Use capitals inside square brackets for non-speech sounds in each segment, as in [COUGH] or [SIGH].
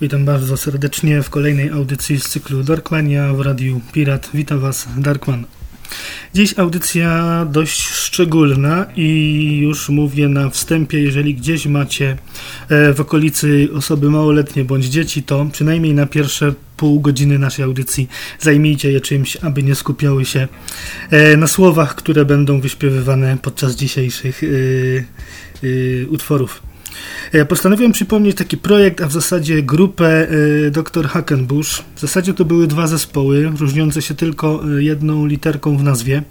Witam bardzo serdecznie w kolejnej audycji z cyklu Darkmania w Radiu Pirat. Witam Was, Darkman. Dziś audycja dość szczególna i już mówię na wstępie, jeżeli gdzieś macie e, w okolicy osoby małoletnie bądź dzieci, to przynajmniej na pierwsze pół godziny naszej audycji zajmijcie je czymś, aby nie skupiały się e, na słowach, które będą wyśpiewywane podczas dzisiejszych e, utworów. Postanowiłem przypomnieć taki projekt, a w zasadzie grupę Dr. Hackenbush. W zasadzie to były dwa zespoły, różniące się tylko jedną literką w nazwie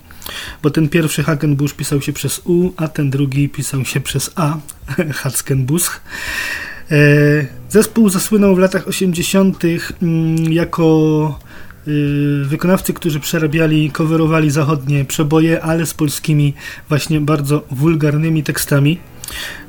bo ten pierwszy Hagenbusch pisał się przez U, a ten drugi pisał się przez A, [LAUGHS] Hackenbusch. E, zespół zasłynął w latach 80. Mm, jako wykonawcy, którzy przerabiali, coverowali zachodnie przeboje, ale z polskimi właśnie bardzo wulgarnymi tekstami.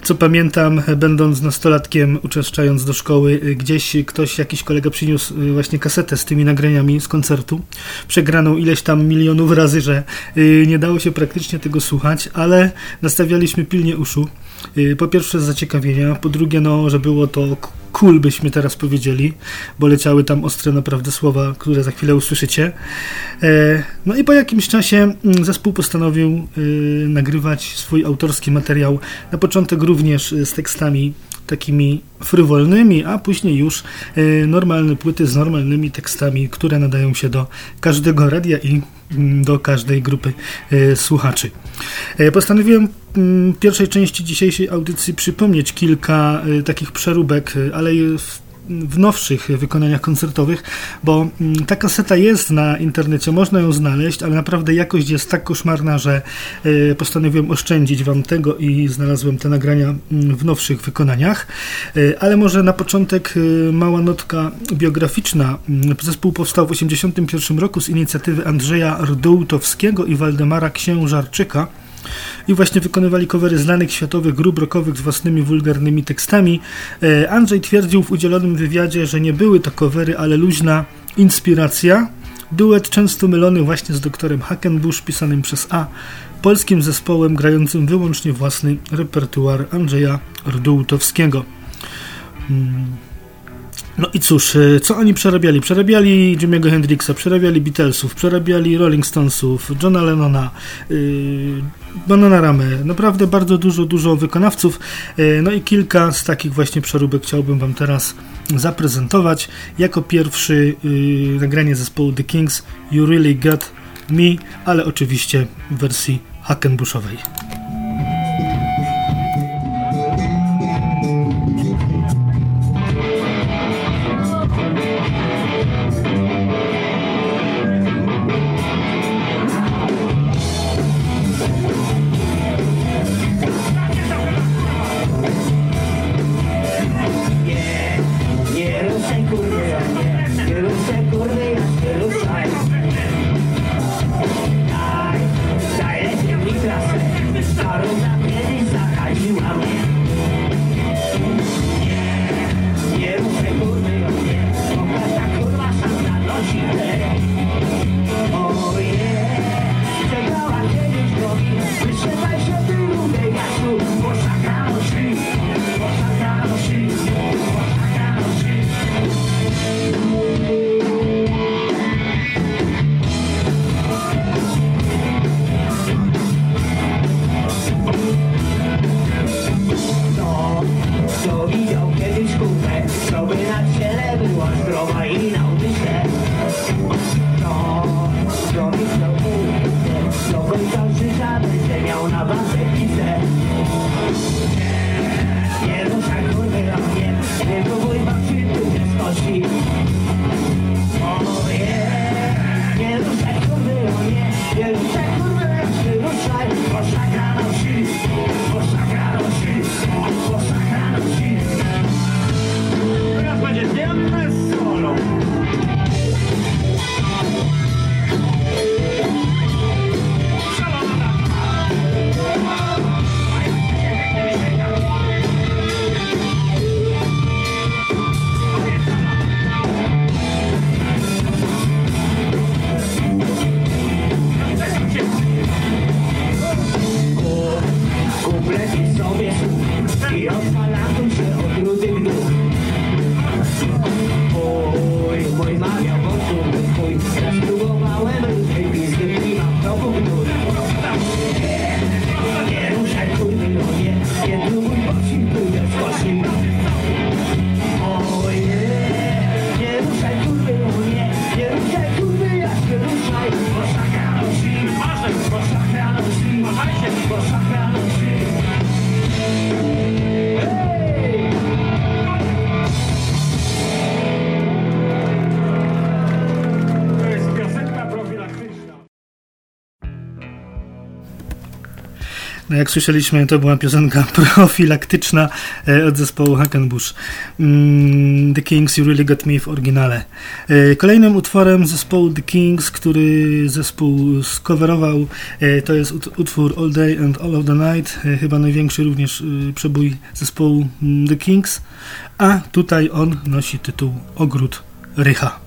Co pamiętam, będąc nastolatkiem, uczęszczając do szkoły, gdzieś ktoś, jakiś kolega przyniósł y, właśnie kasetę z tymi nagraniami z koncertu. Przegraną ileś tam milionów razy, że y, nie dało się praktycznie tego słuchać, ale nastawialiśmy pilnie uszu. Y, po pierwsze z zaciekawienia, po drugie, no, że było to cool, byśmy teraz powiedzieli, bo leciały tam ostre naprawdę słowa, które za chwilę usłyszycie. E, no i po jakimś czasie mm, zespół postanowił y, nagrywać swój autorski materiał, na początek również z tekstami takimi frywolnymi, a później już y, normalne płyty z normalnymi tekstami, które nadają się do każdego radia i do każdej grupy słuchaczy. E, postanowiłem w mm, pierwszej części dzisiejszej audycji przypomnieć kilka y, takich przeróbek, ale w w nowszych wykonaniach koncertowych, bo mm, ta kaseta jest na internecie, można ją znaleźć, ale naprawdę jakość jest tak koszmarna, że y, postanowiłem oszczędzić Wam tego i znalazłem te nagrania mm, w nowszych wykonaniach. Ale może na początek mała notka biograficzna. Zespół powstał w 1981 roku z inicjatywy Andrzeja Rdołtowskiego i Waldemara Księżarczyka i właśnie wykonywali covery znanych światowych grup rockowych z własnymi wulgarnymi tekstami. E, Andrzej twierdził w udzielonym wywiadzie, że nie były to covery, ale luźna inspiracja. Duet często mylony właśnie z doktorem Hackenbush pisanym przez A, polskim zespołem grającym wyłącznie własny repertuar Andrzeja Rdułtowskiego. Hmm. No i cóż, e, co oni przerabiali? Przerabiali Jimmy'ego Hendrixa, przerabiali Beatlesów, przerabiali Rolling Stonesów, Johna Lennona, yy, Banana Ramę. Naprawdę bardzo dużo, dużo wykonawców. Yy, no i kilka z takich właśnie przeróbek chciałbym Wam teraz zaprezentować. Jako pierwszy yy, nagranie zespołu The Kings You Really Got Me, ale oczywiście w wersji Hackenbushowej. Jak słyszeliśmy, to była piosenka [LAUGHS] profilaktyczna e, od zespołu Hackenbush. Mm, The Kings You Really Got Me w oryginale. E, kolejnym utworem zespołu The Kings, który zespół skowerował, e, to jest utwór All Day and All of the Night, chyba największy również przebój zespołu mm, The Kings, a tutaj on nosi tytuł Ogród Rycha.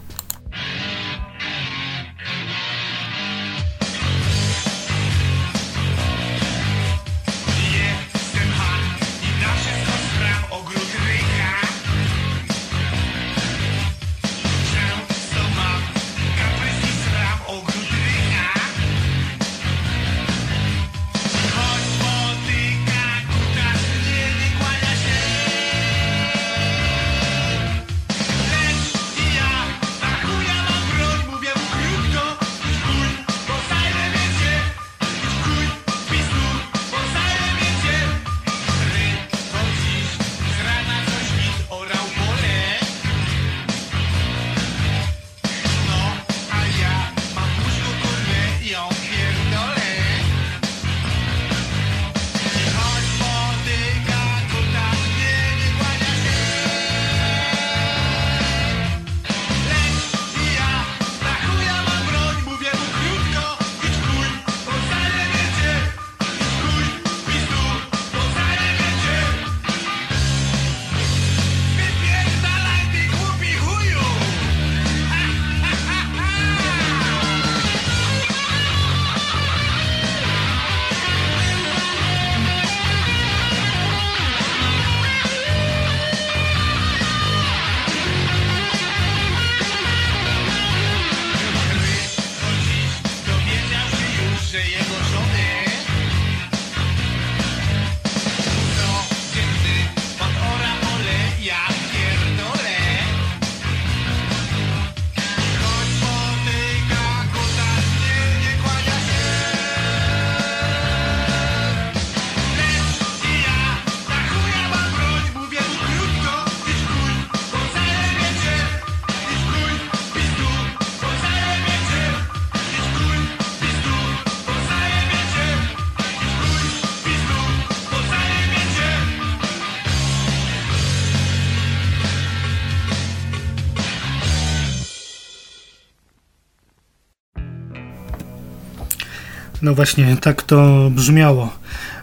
No właśnie, tak to brzmiało.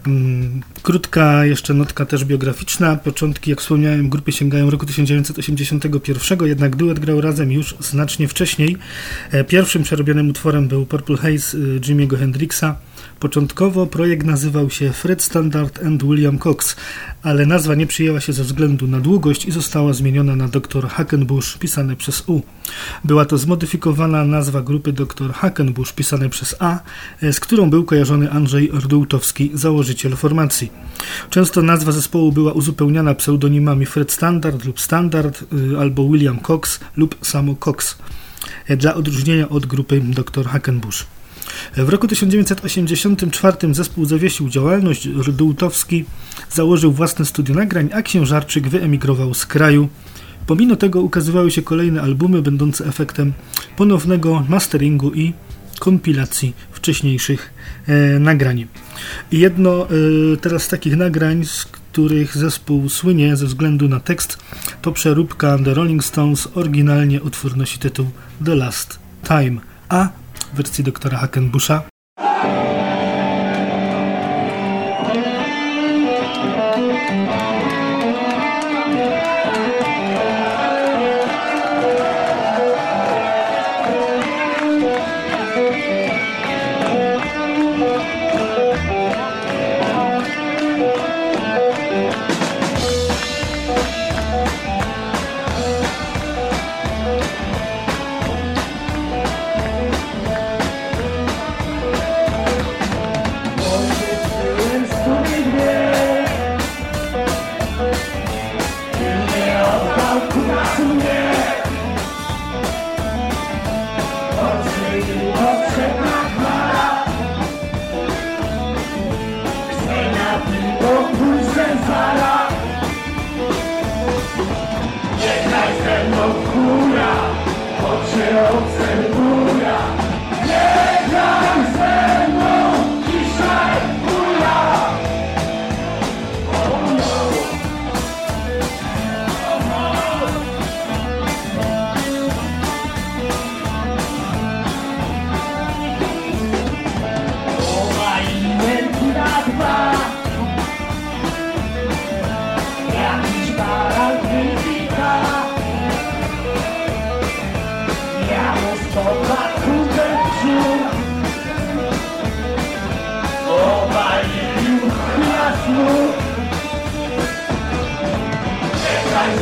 Mm, krótka jeszcze notka też biograficzna. Początki, jak wspomniałem, grupy sięgają roku 1981, jednak duet grał razem już znacznie wcześniej. E, pierwszym przerobionym utworem był Purple Haze y, Jimmy'ego Hendrixa. Początkowo projekt nazywał się Fred Standard and William Cox, ale nazwa nie przyjęła się ze względu na długość i została zmieniona na Dr. Hackenbush, pisane przez U. Była to zmodyfikowana nazwa grupy Dr. Hackenbush, pisane przez A, z którą był kojarzony Andrzej Rdułtowski, założyciel formacji. Często nazwa zespołu była uzupełniana pseudonimami Fred Standard lub Standard y, albo William Cox lub samo Cox dla odróżnienia od grupy Dr. Hackenbush. W roku 1984 zespół zawiesił działalność, Rdułtowski założył własne studio nagrań, a Księżarczyk wyemigrował z kraju. Pomimo tego ukazywały się kolejne albumy będące efektem ponownego masteringu i kompilacji wcześniejszych e, nagrań. Jedno e, teraz z takich nagrań, z których zespół słynie ze względu na tekst, to przeróbka The Rolling Stones, oryginalnie utwór nosi tytuł The Last Time, a w wersji doktora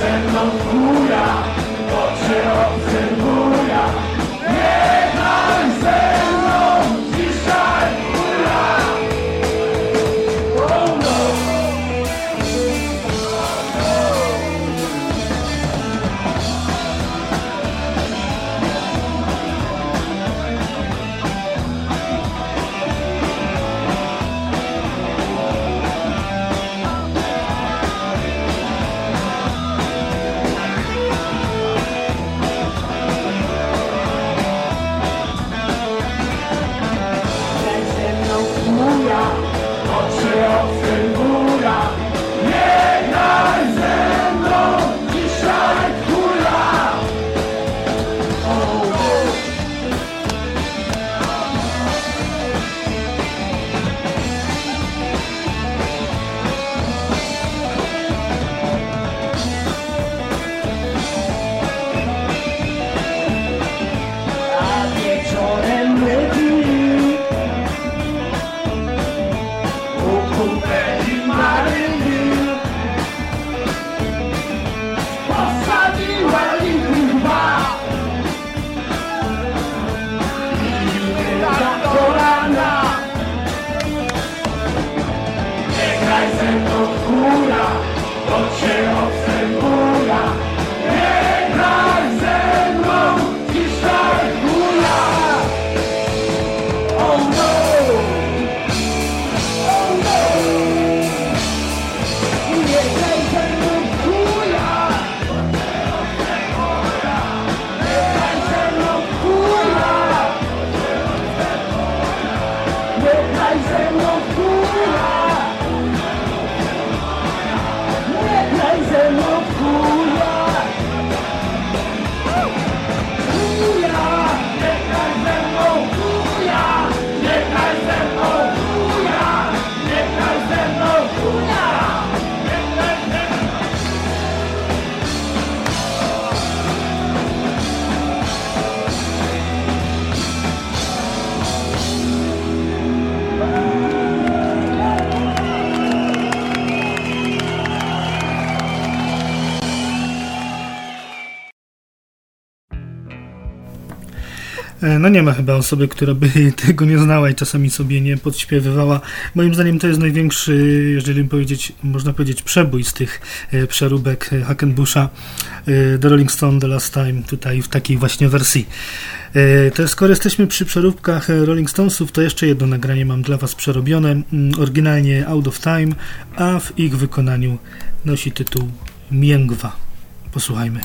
Hackenbusha E, no nie ma chyba osoby, która by [LAUGHS] tego nie znała i czasami sobie nie podśpiewywała. Moim zdaniem to jest największy, jeżeli powiedzieć, można powiedzieć, przebój z tych e, przeróbek Hackenbusha e, The Rolling Stone The Last Time, tutaj w takiej właśnie wersji. To skoro jesteśmy przy przeróbkach Rolling Stonesów, to jeszcze jedno nagranie mam dla Was przerobione. Mm, oryginalnie Out of Time, a w ich wykonaniu nosi tytuł Mięgwa. Posłuchajmy.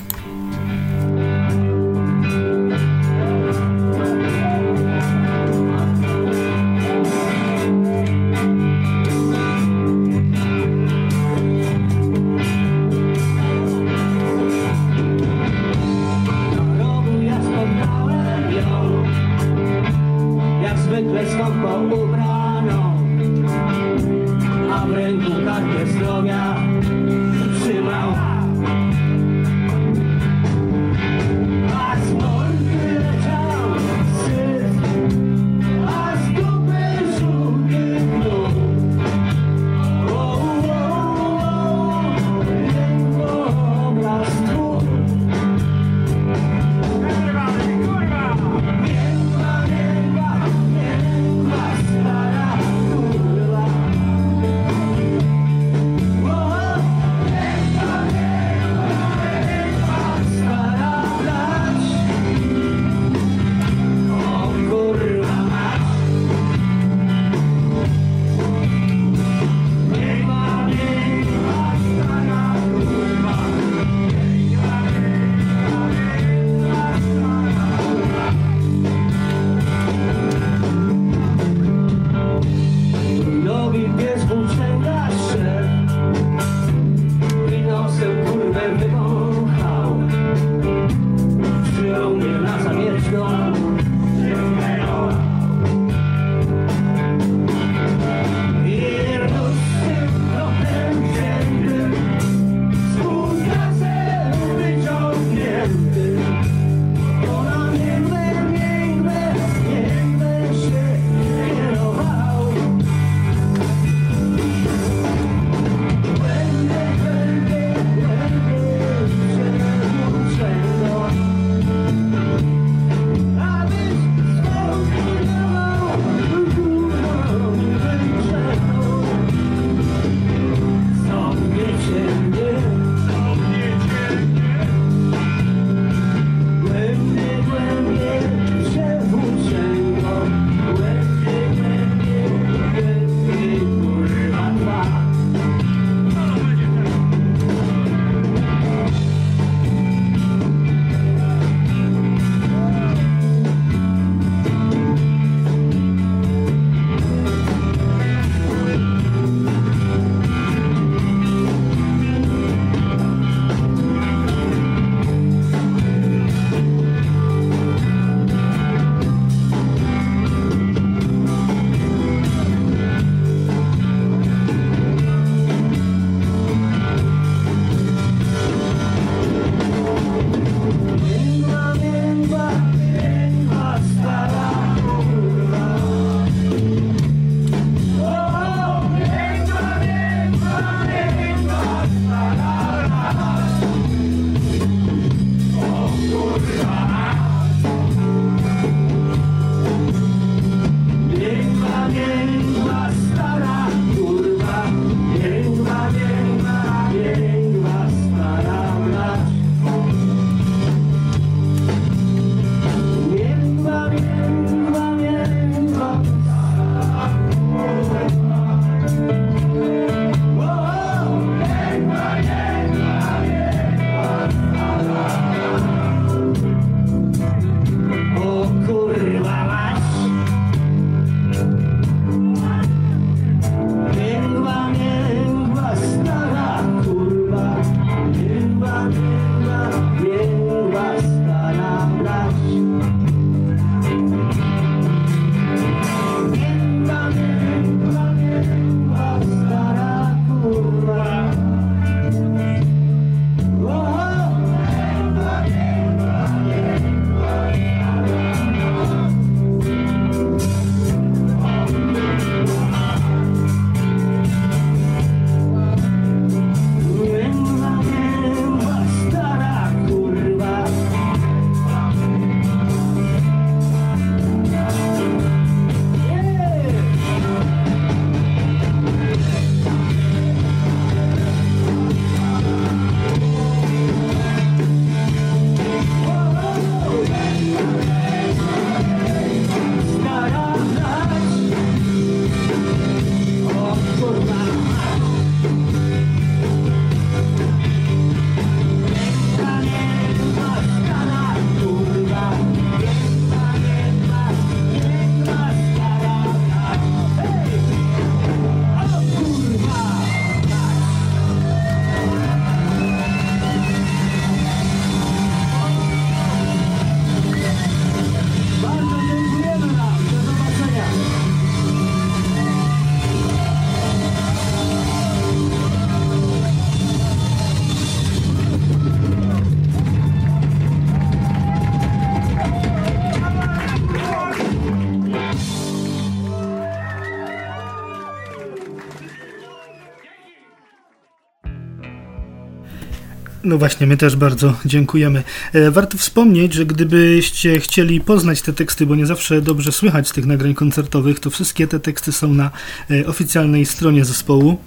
No właśnie, my też bardzo dziękujemy. E, warto wspomnieć, że gdybyście chcieli poznać te teksty, bo nie zawsze dobrze słychać z tych nagrań koncertowych, to wszystkie te teksty są na e, oficjalnej stronie zespołu.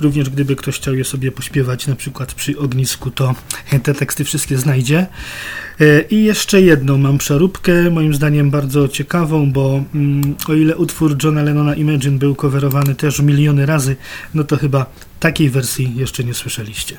Również gdyby ktoś chciał je sobie pośpiewać na przykład przy ognisku, to te teksty wszystkie znajdzie. E, I jeszcze jedną mam przeróbkę, moim zdaniem bardzo ciekawą, bo mm, o ile utwór Johna Lennona Imagine był coverowany też miliony razy, no to chyba takiej wersji jeszcze nie słyszeliście.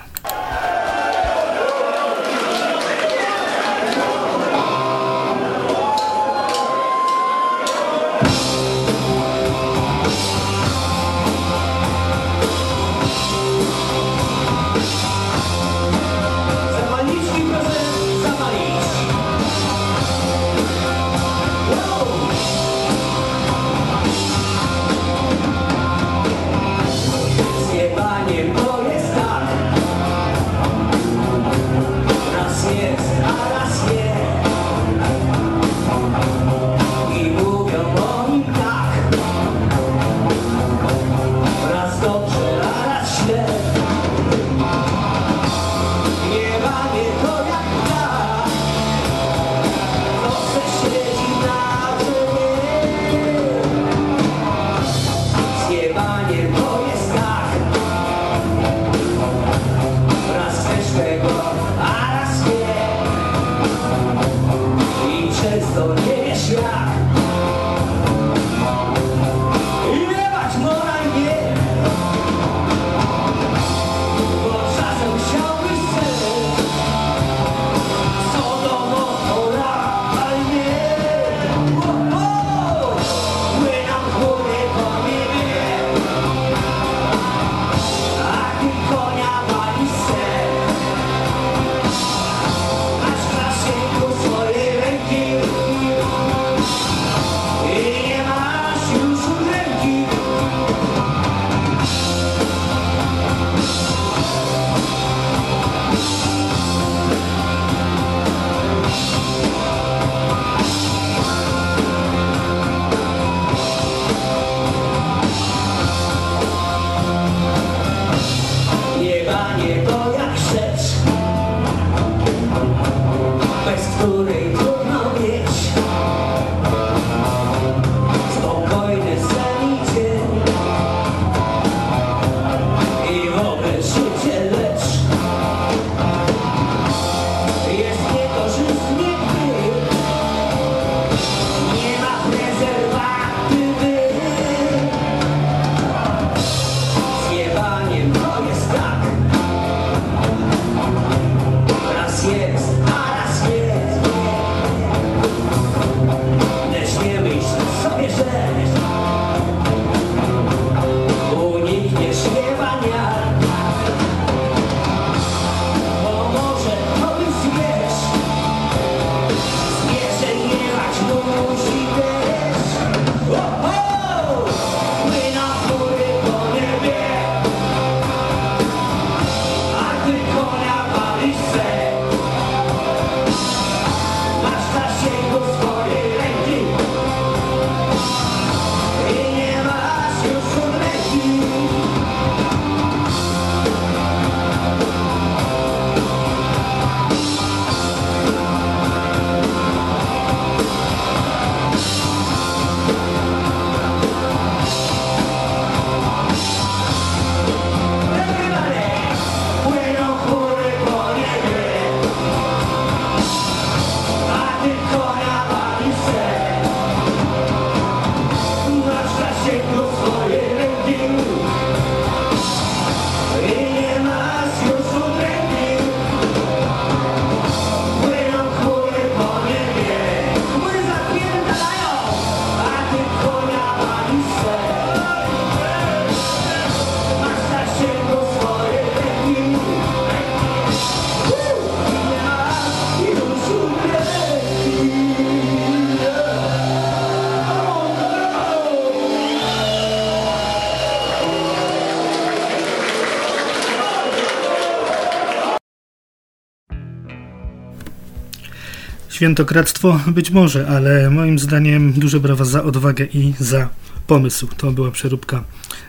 Świętokradztwo być może, ale moim zdaniem duże brawa za odwagę i za pomysł. To była przeróbka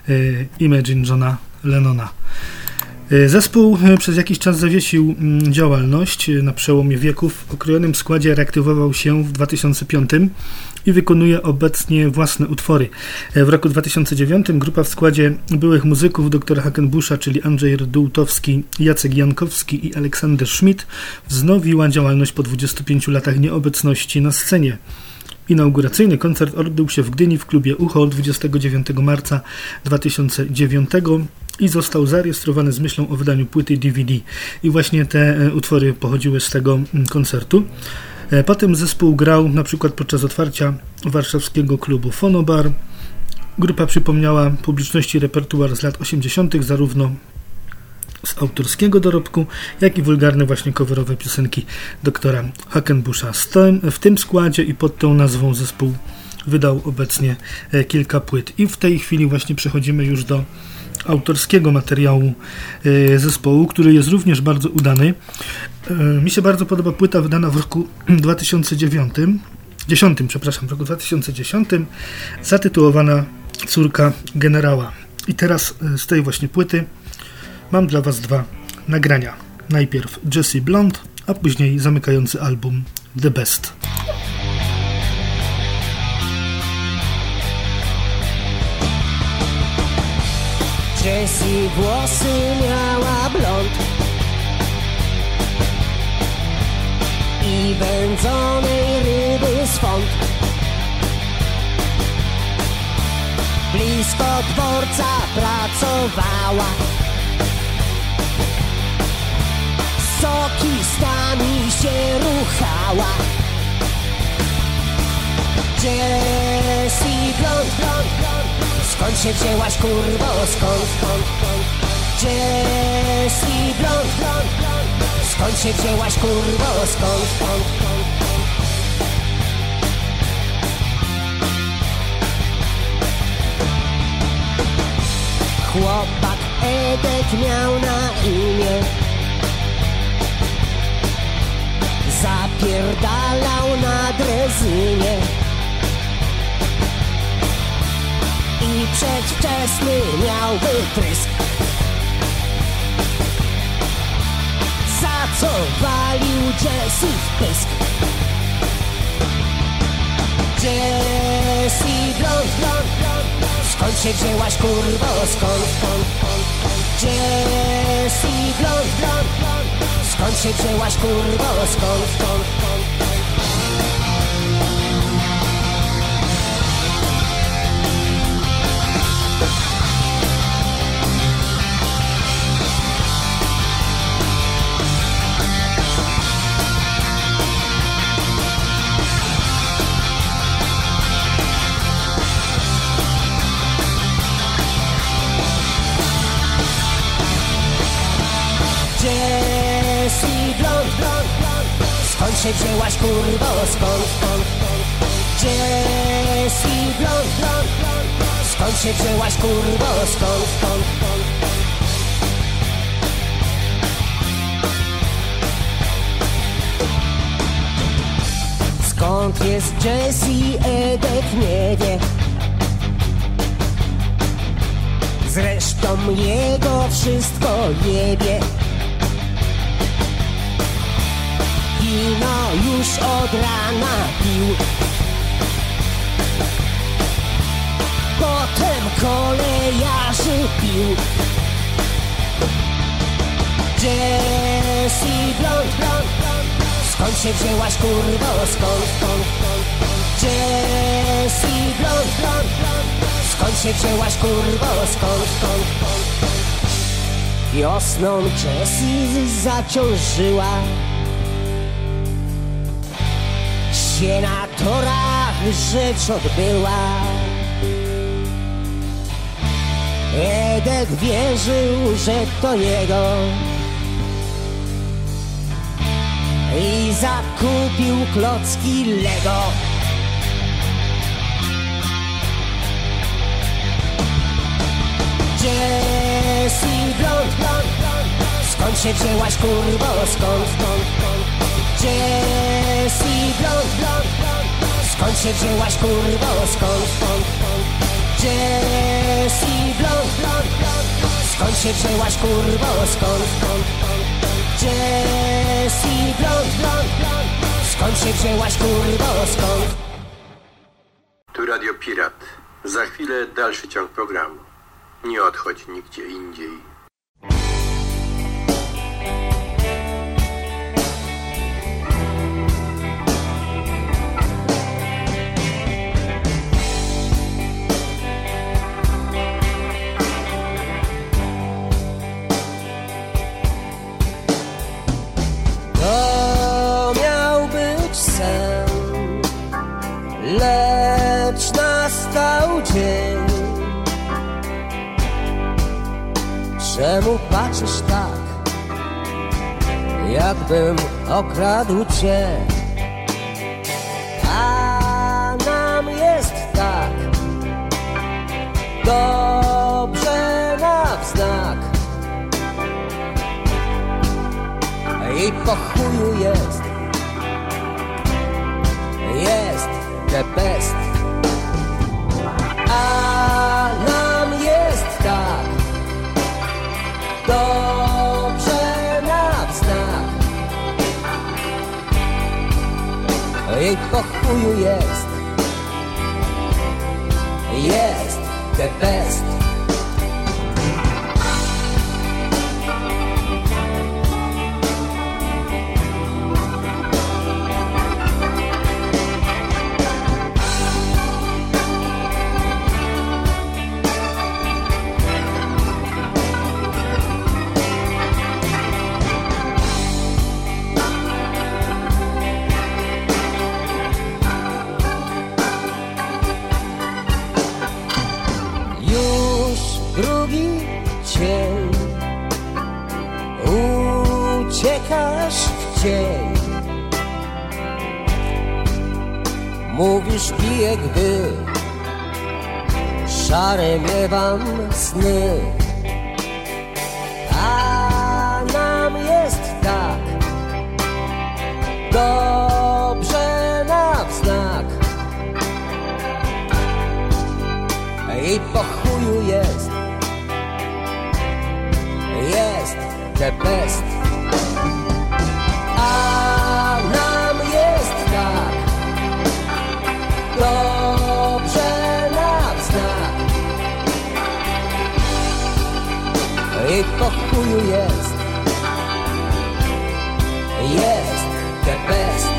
y, Imagine Johna Lennona. E, zespół e, przez jakiś czas zawiesił mm, działalność e, na przełomie wieków. W okrojonym składzie reaktywował się w 2005 i wykonuje obecnie własne utwory. W roku 2009 grupa w składzie byłych muzyków dr Hakenbusza, czyli Andrzej Rdułtowski, Jacek Jankowski i Aleksander Schmidt wznowiła działalność po 25 latach nieobecności na scenie. Inauguracyjny koncert odbył się w Gdyni w klubie Ucho 29 marca 2009 i został zarejestrowany z myślą o wydaniu płyty DVD. I właśnie te e, utwory pochodziły z tego mm, koncertu. E, potem zespół grał na przykład podczas otwarcia warszawskiego klubu Fonobar. Grupa przypomniała publiczności repertuar z lat 80., zarówno z autorskiego dorobku, jak i wulgarne właśnie coverowe piosenki doktora Hackenbusha. W tym składzie i pod tą nazwą zespół wydał obecnie e, kilka płyt. I w tej chwili właśnie przechodzimy już do autorskiego materiału e, zespołu, który jest również bardzo udany. E, mi się bardzo podoba płyta wydana w roku [CLEARS THROAT] 2009, 10, przepraszam, w roku 2010, zatytułowana Córka generała. I teraz z tej właśnie płyty mam dla Was dwa nagrania. Najpierw Jesse Blond, a później zamykający album The Best. Jessie włosy miała blond. I wędzonej ryby swąd. Blisko dworca pracowała. Sokistami się ruchała. Jessie blond, blond, blond Skąd się wzięłaś kurwo, skąd, skąd, skąd? Jessie blond, blond, blond? Skąd się wzięłaś kurwo, skąd, skąd, skąd? Chłopak Edek miał na imię. Zapierdalał na drezynie i przedwczesny miałby trysk. Za co walił Jesse w pysk? Jessie blond, blond, blond Skąd się wzięłaś kurwo, skąd, skąd, skąd Jessie blond, blond, blond Skąd się wzięłaś kurwo, skąd, skąd, skąd się wzięłaś kurwo, skąd, Jessie blond, blond Skąd się wzięłaś kurwo, skąd, skąd, skąd Skąd jest Jessie, Edek nie wie. Zresztą jego wszystko jebie wino już od rana pił. Potem kolejarzy pił. Jessie blond, blond, Skąd się wzięłaś kurwo, skąd, skąd, skąd? Jessie blond, blond Skąd się wzięłaś kurwo, skąd, skąd, skąd? Wiosną Jessie zaciążyła się na torach rzecz odbyła. Edek wierzył, że to jego i zakupił klocki Lego. Jessie blond, blond, Skąd się wzięłaś kurwo, skąd, skąd Jessie blond, blond, Skąd się wzięłaś kurwo, skąd, skąd, Jessie blond, blond, Skąd się wzięłaś kurwo, skąd, skąd, Jessie blond, blond Skąd się wzięłaś kurwo, skąd? Tu Radio Pirat. Za chwilę dalszy ciąg programu. Nie odchodź nigdzie indziej. Czemu patrzysz tak? Jakbym okradł cię. A nam jest tak. Dobrze na wznak I po chuju jest. Jest the best I po chuju jest, jest the piję, gdy szare miewam sny. A nam jest tak. Dobrze na wznak I po chuju jest. Jest the best Po chuju jest Jest the best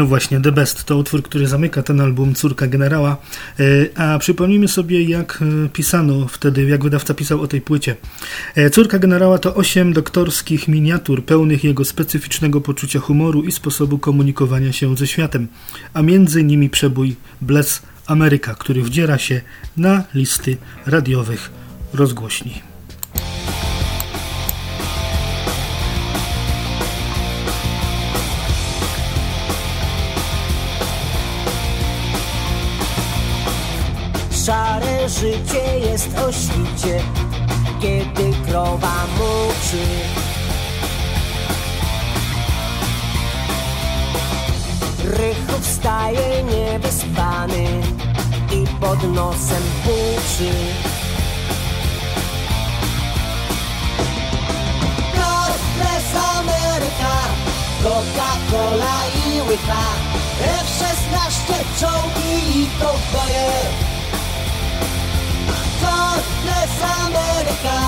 No właśnie, The Best to utwór, który zamyka ten album Córka Generała. E, a przypomnijmy sobie, jak e, pisano wtedy, jak wydawca pisał o tej płycie. E, Córka Generała to osiem doktorskich miniatur pełnych jego specyficznego poczucia humoru i sposobu komunikowania się ze światem, a między nimi przebój Bless Ameryka, który wdziera się na listy radiowych rozgłośni. Życie jest o świcie, kiedy krowa muczy. Rychu wstaje niewyspany i pod nosem puczy. Northwest Ameryka, Coca-Cola i łycha F-16 czołgi i kowboje God bless Ameryka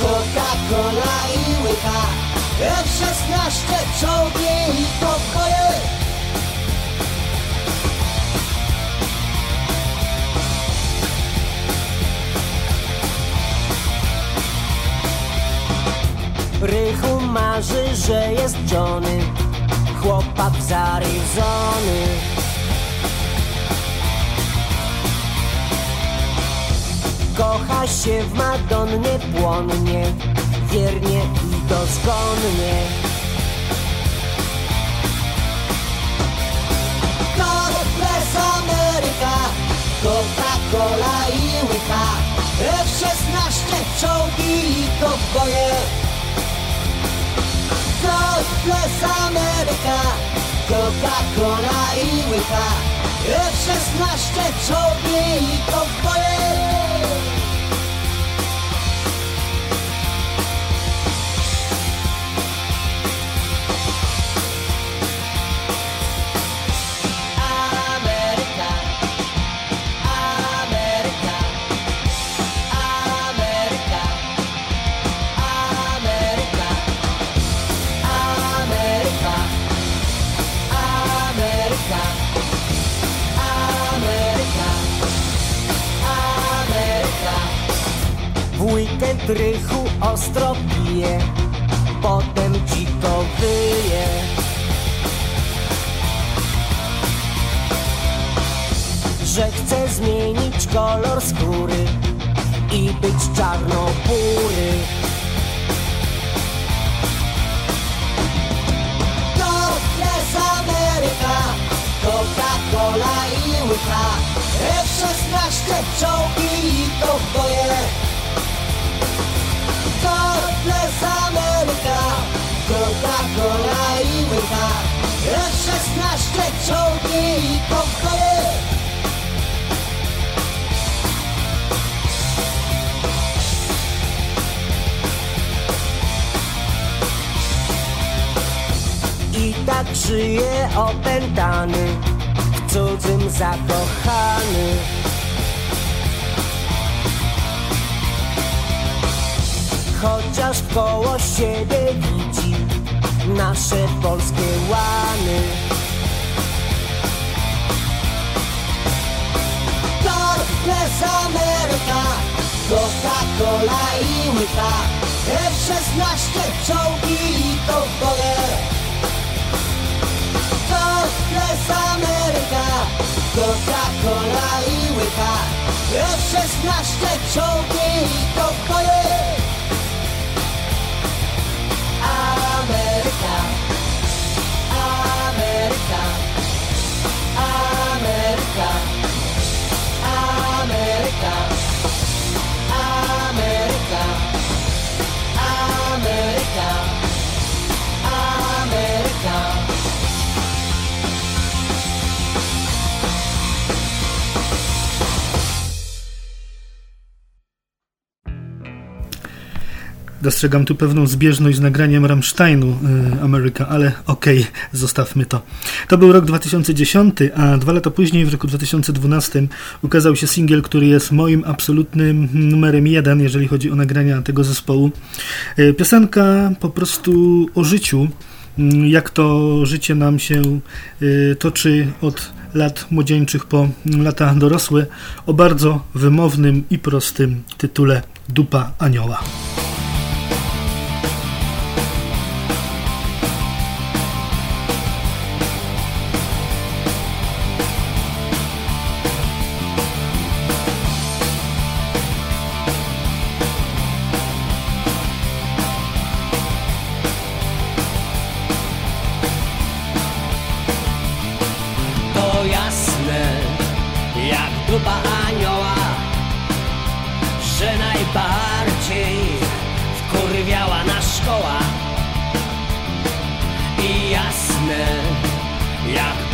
Coca-Cola i łycha F-16 czołgi i kowboje Rychu marzy, że jest Johnny. Chłopak z Arizony Kocha się w Madonnie płonnie Wiernie i dozgonnie. God bless America Coca-Cola i łyka. F-16 czołgi i kowboje God bless America Coca-Cola i łycha F-16 czołgi i kowboje F-16 czołgi i kowboje. God bless America, Coca-Cola i łycha, F-16 czołgi i kowboje. Dostrzegam tu pewną zbieżność z nagraniem Rammsteinu y, Ameryka, ale okej, okay, zostawmy to. To był rok 2010, a dwa lata później, w roku 2012, ukazał się singiel, który jest moim absolutnym numerem jeden, jeżeli chodzi o nagrania tego zespołu. Y, piosenka po prostu o życiu, y, jak to życie nam się toczy od lat młodzieńczych po lata dorosłe, o bardzo wymownym i prostym tytule Dupa Anioła.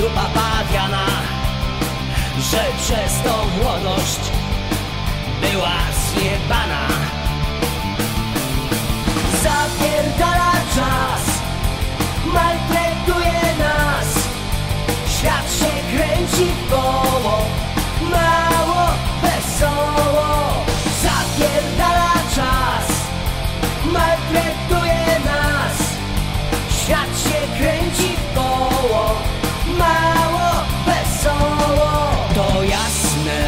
trupa Że przez tą młodość była zjebana. Zapierdala czas Maltretuje nas. Świat się kręci w koło Mało wesoło. Zapierdala czas Maltretuje nas. Świat się kręci w koło. Mało wesoło. To jasne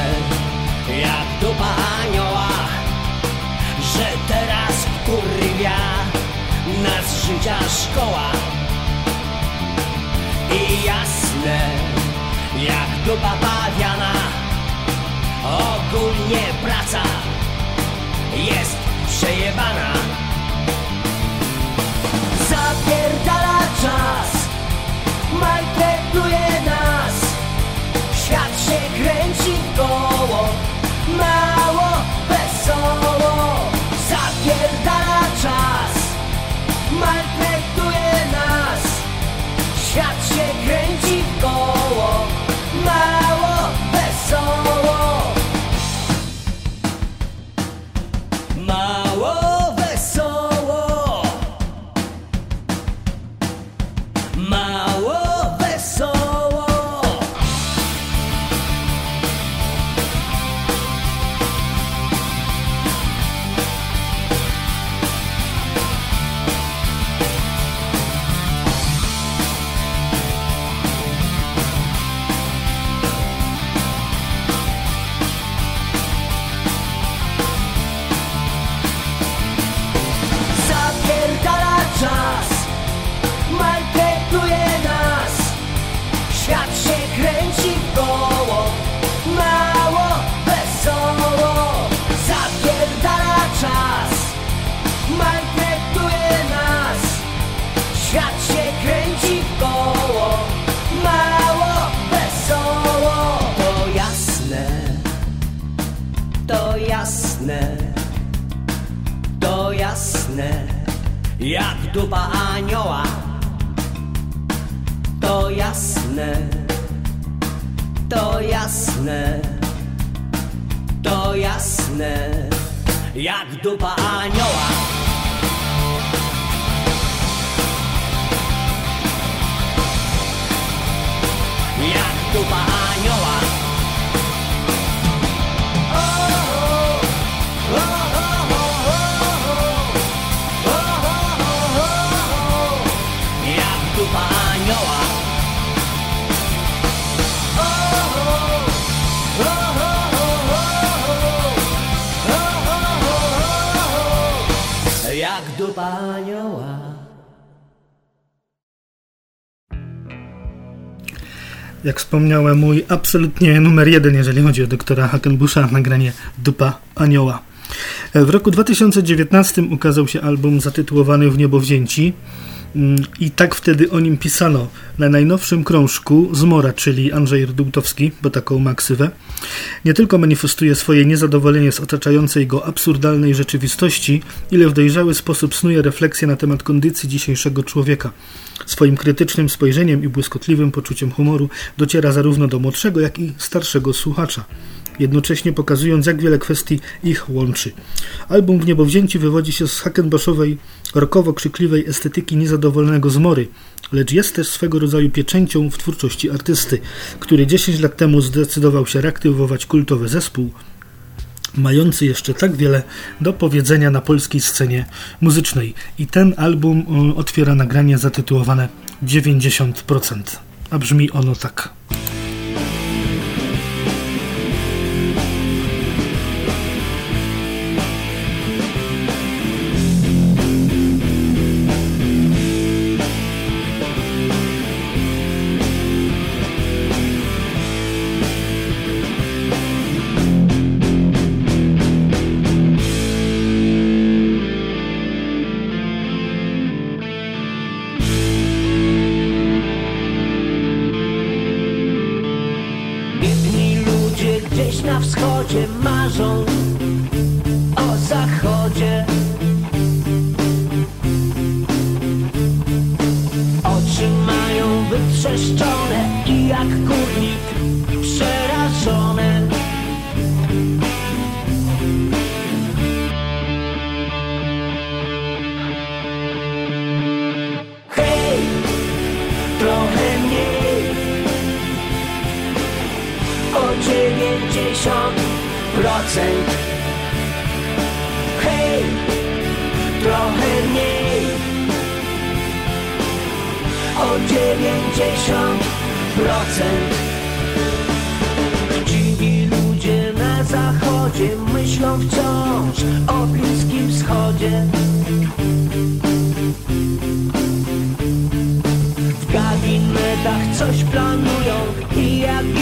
jak dupa anioła Że teraz kurwia nas życia szkoła. I jasne jak dupa pawiana Ogólnie praca jest przejebana. Zapierdala czas Maltretuje nas dupa anioła. To jasne, to jasne, to jasne jak dupa anioła. Jak dupa anioła Jak dupa anioła. Jak wspomniałem, mój absolutnie numer jeden, jeżeli chodzi o doktora Hackenbusha, nagranie Dupa Anioła. W roku 2019 ukazał się album zatytułowany W niebo wzięci i tak wtedy o nim pisano na najnowszym krążku Zmora, czyli Andrzej Rudutowski, bo taką ma ksywę, nie tylko manifestuje swoje niezadowolenie z otaczającej go absurdalnej rzeczywistości, ile w dojrzały sposób snuje refleksję na temat kondycji dzisiejszego człowieka. Swoim krytycznym spojrzeniem i błyskotliwym poczuciem humoru dociera zarówno do młodszego, jak i starszego słuchacza, jednocześnie pokazując, jak wiele kwestii ich łączy. Album w niebowzięci wywodzi się z Hackenboszowej, rokowo-krzykliwej estetyki niezadowolonego zmory, lecz jest też swego rodzaju pieczęcią w twórczości artysty, który 10 lat temu zdecydował się reaktywować kultowy zespół, mający jeszcze tak wiele do powiedzenia na polskiej scenie muzycznej. I ten album y, otwiera nagranie zatytułowane 90%. A brzmi ono tak. 90% Dziwi ludzie na zachodzie myślą wciąż o Bliskim Wschodzie. W gabinetach coś planują i jak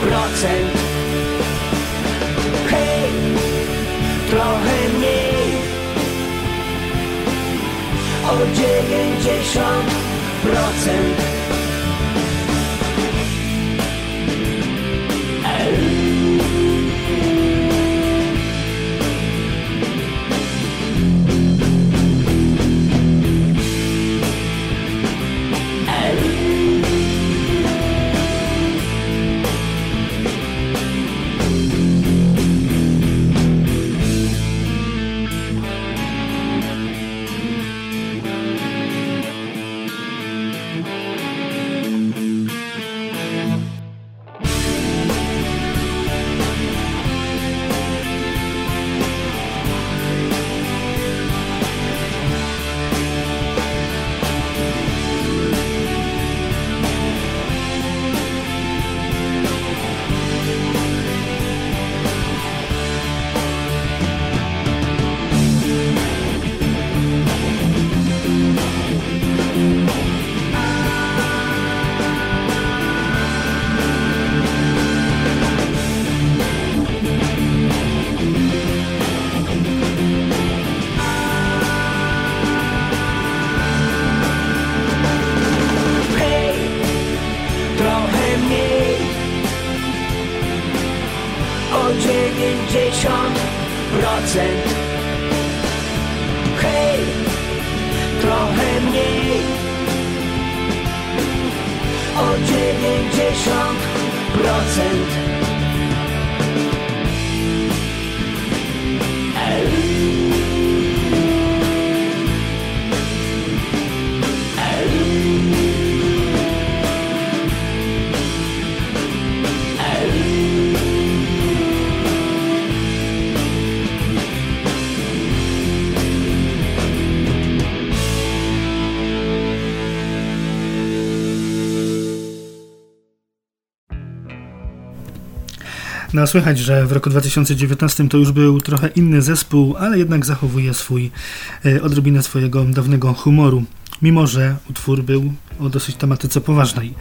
procent. Hej, trochę mniej. O dziewięćdziesiąt procent No słychać, że w roku 2019 to już był trochę inny zespół, ale jednak zachowuje swój e, odrobinę swojego dawnego humoru. Mimo, że utwór był o dosyć tematyce poważnej.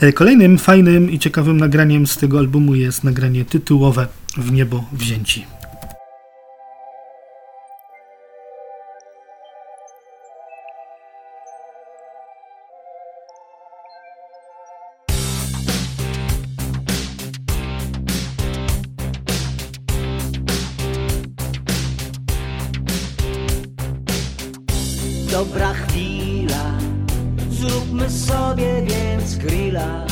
E, Kolejnym fajnym i ciekawym nagraniem z tego albumu jest nagranie tytułowe W niebo wzięci. Dobra chwila, zróbmy sobie więc grilla.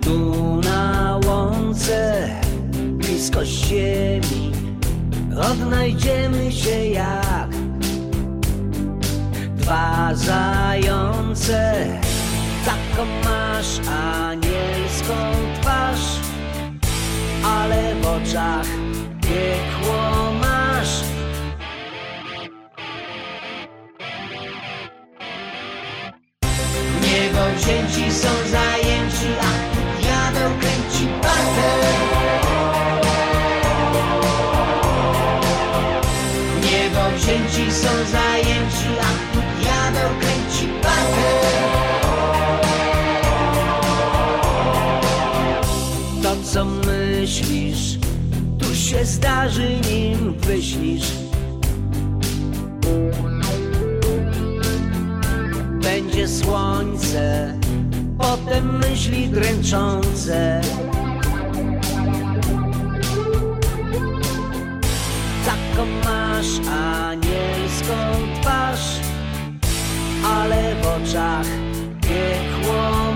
Tu na łące, blisko ziemi, odnajdziemy się jak dwa zające. Taką masz anielską twarz, ale w oczach piekło Wzięci są zajęci, a diabeł kręci batę. Niebo wzięci są zajęci, a diabeł kręci batę. To co myślisz, tu się zdarzy nim wyślisz. będzie słońce, potem myśli dręczące. Taką masz anielską twarz, ale w oczach piekło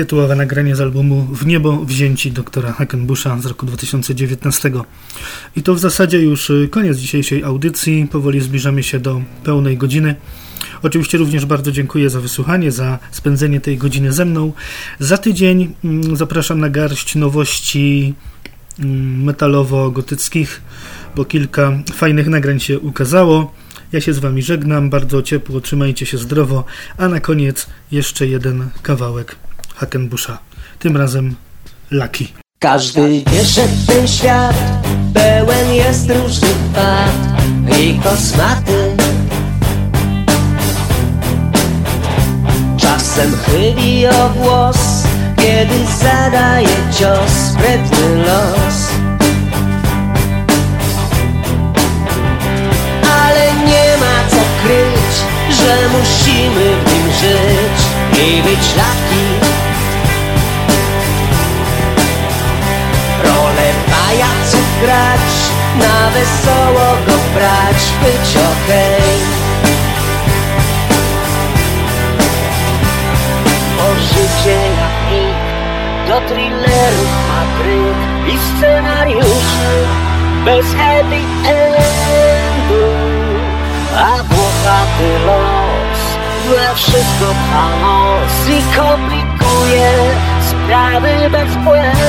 Tytułowe nagranie z albumu W niebo wzięci doktora Hackenbusha z roku 2019. I to w zasadzie już y, koniec dzisiejszej audycji. Powoli zbliżamy się do pełnej godziny. Oczywiście również bardzo dziękuję za wysłuchanie, za spędzenie tej godziny ze mną. Za tydzień mm, zapraszam na garść nowości mm, metalowo-gotyckich, bo kilka fajnych nagrań się ukazało. Ja się z Wami żegnam, bardzo ciepło, trzymajcie się zdrowo, a na koniec jeszcze jeden kawałek Hackenbusha. Tym razem Lucky. Każdy wie, że ten świat pełen jest różnych wad i kosmaty. Czasem chyli o włos, kiedy zadaje cios sprytny los. Ale nie ma co kryć, że musimy w nim żyć i być laki. Grać, na wesoło go brać, być okej. O życie jak nikt, do thrillerów ma tryb i scenariuszy bez happy endu. A włochaty los we wszystko pcha nos i komplikuje sprawy bez błędu.